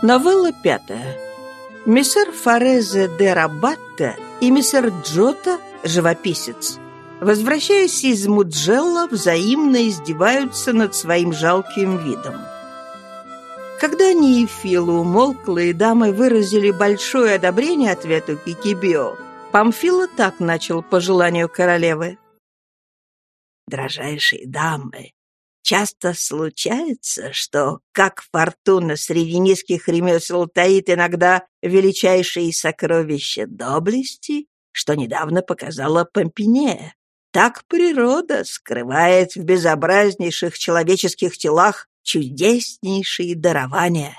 Новелла пятая. Миссер Форезе де Рабатта и миссер Джота, живописец, возвращаясь из Муджелла, взаимно издеваются над своим жалким видом. Когда умолкла, и дамы выразили большое одобрение ответу Кикибио, Памфила так начал по желанию королевы. «Дрожайшие дамы, Часто случается, что, как фортуна среди низких ремесел таит иногда величайшие сокровища доблести, что недавно показала Помпинея, так природа скрывает в безобразнейших человеческих телах чудеснейшие дарования.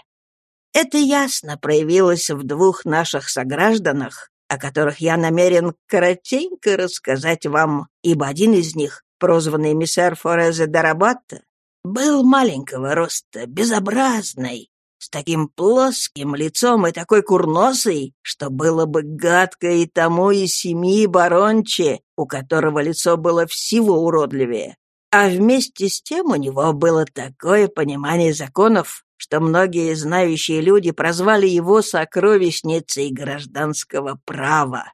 Это ясно проявилось в двух наших согражданах, о которых я намерен коротенько рассказать вам, ибо один из них прозванный миссер Форезе Дарабатта, был маленького роста, безобразный, с таким плоским лицом и такой курносой, что было бы гадко и тому и семьи баронче, у которого лицо было всего уродливее. А вместе с тем у него было такое понимание законов, что многие знающие люди прозвали его сокровищницей гражданского права.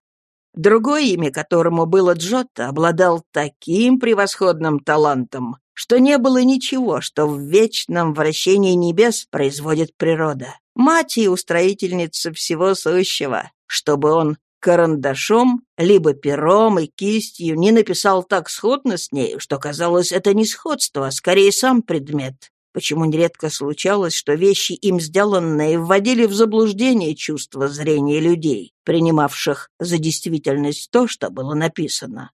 Другое имя которому было Джотто, обладал таким превосходным талантом, что не было ничего, что в вечном вращении небес производит природа. Мать и устроительница всего сущего, чтобы он карандашом, либо пером и кистью не написал так сходно с нею, что казалось, это не сходство, а скорее сам предмет почему нередко случалось, что вещи им сделанные вводили в заблуждение чувство зрения людей, принимавших за действительность то, что было написано.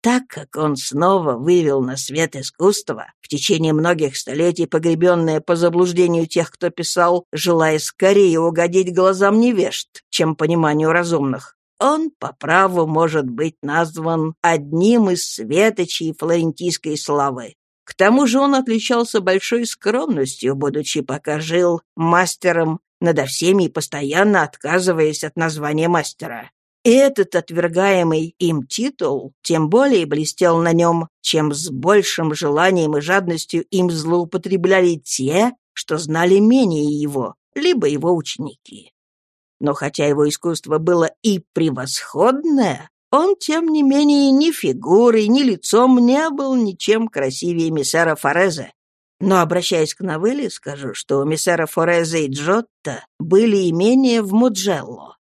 Так как он снова вывел на свет искусство, в течение многих столетий погребенное по заблуждению тех, кто писал, желая скорее угодить глазам невежд, чем пониманию разумных, он по праву может быть назван одним из светочей флорентийской славы. К тому же он отличался большой скромностью, будучи пока жил мастером надо всеми и постоянно отказываясь от названия мастера. И этот отвергаемый им титул тем более блестел на нем, чем с большим желанием и жадностью им злоупотребляли те, что знали менее его, либо его ученики. Но хотя его искусство было и превосходное, он, тем не менее, ни фигурой, ни лицом не был ничем красивее миссера Форезе. Но, обращаясь к новелле, скажу, что у миссера Форезе и Джотто были имения в Муджелло.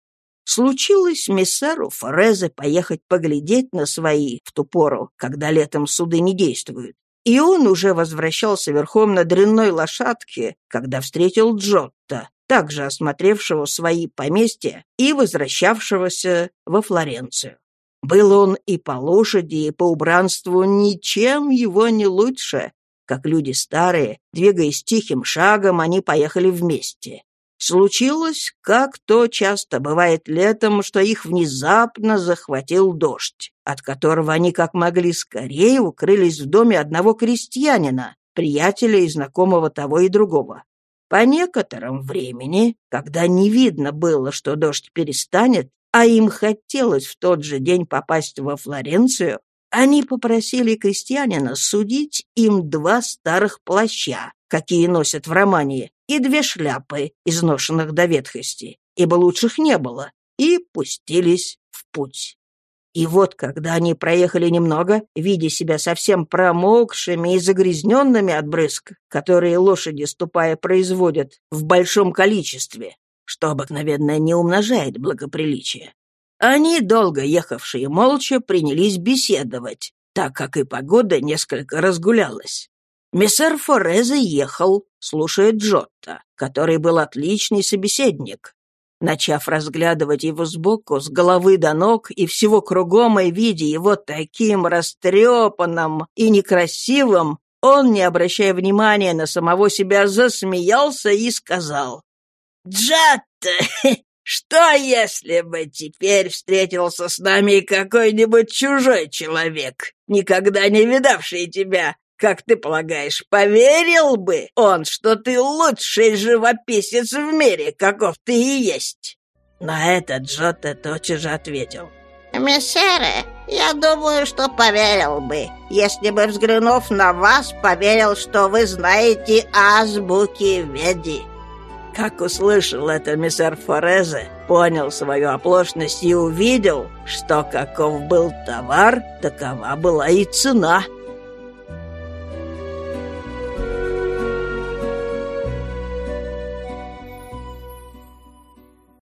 Случилось миссеру Форезе поехать поглядеть на свои в ту пору, когда летом суды не действуют. И он уже возвращался верхом на дрянной лошадке, когда встретил Джотто, также осмотревшего свои поместья и возвращавшегося во Флоренцию. Был он и по лошади, и по убранству ничем его не лучше. Как люди старые, двигаясь тихим шагом, они поехали вместе. Случилось, как то часто бывает летом, что их внезапно захватил дождь, от которого они как могли скорее укрылись в доме одного крестьянина, приятеля и знакомого того и другого. По некотором времени, когда не видно было, что дождь перестанет, а им хотелось в тот же день попасть во Флоренцию, они попросили крестьянина судить им два старых плаща, какие носят в романе, и две шляпы, изношенных до ветхости, ибо лучших не было, и пустились в путь. И вот, когда они проехали немного, видя себя совсем промокшими и загрязненными от брызг, которые лошади, ступая, производят в большом количестве, что обыкновенно не умножает благоприличие. Они, долго ехавшие молча, принялись беседовать, так как и погода несколько разгулялась. Мессер Форезе ехал, слушая Джотто, который был отличный собеседник. Начав разглядывать его сбоку, с головы до ног и всего кругом, и видя его таким растрепанным и некрасивым, он, не обращая внимания на самого себя, засмеялся и сказал, Джатта, что если бы теперь встретился с нами какой-нибудь чужой человек, никогда не видавший тебя? Как ты полагаешь, поверил бы он, что ты лучший живописец в мире, каков ты и есть?» На это Джотто тотчас же ответил. «Мессеры, я думаю, что поверил бы, если бы, взглянув на вас, поверил, что вы знаете азбуки Веди». Как услышал это мистер Форезе, понял свою оплошность и увидел, что каков был товар, такова была и цена —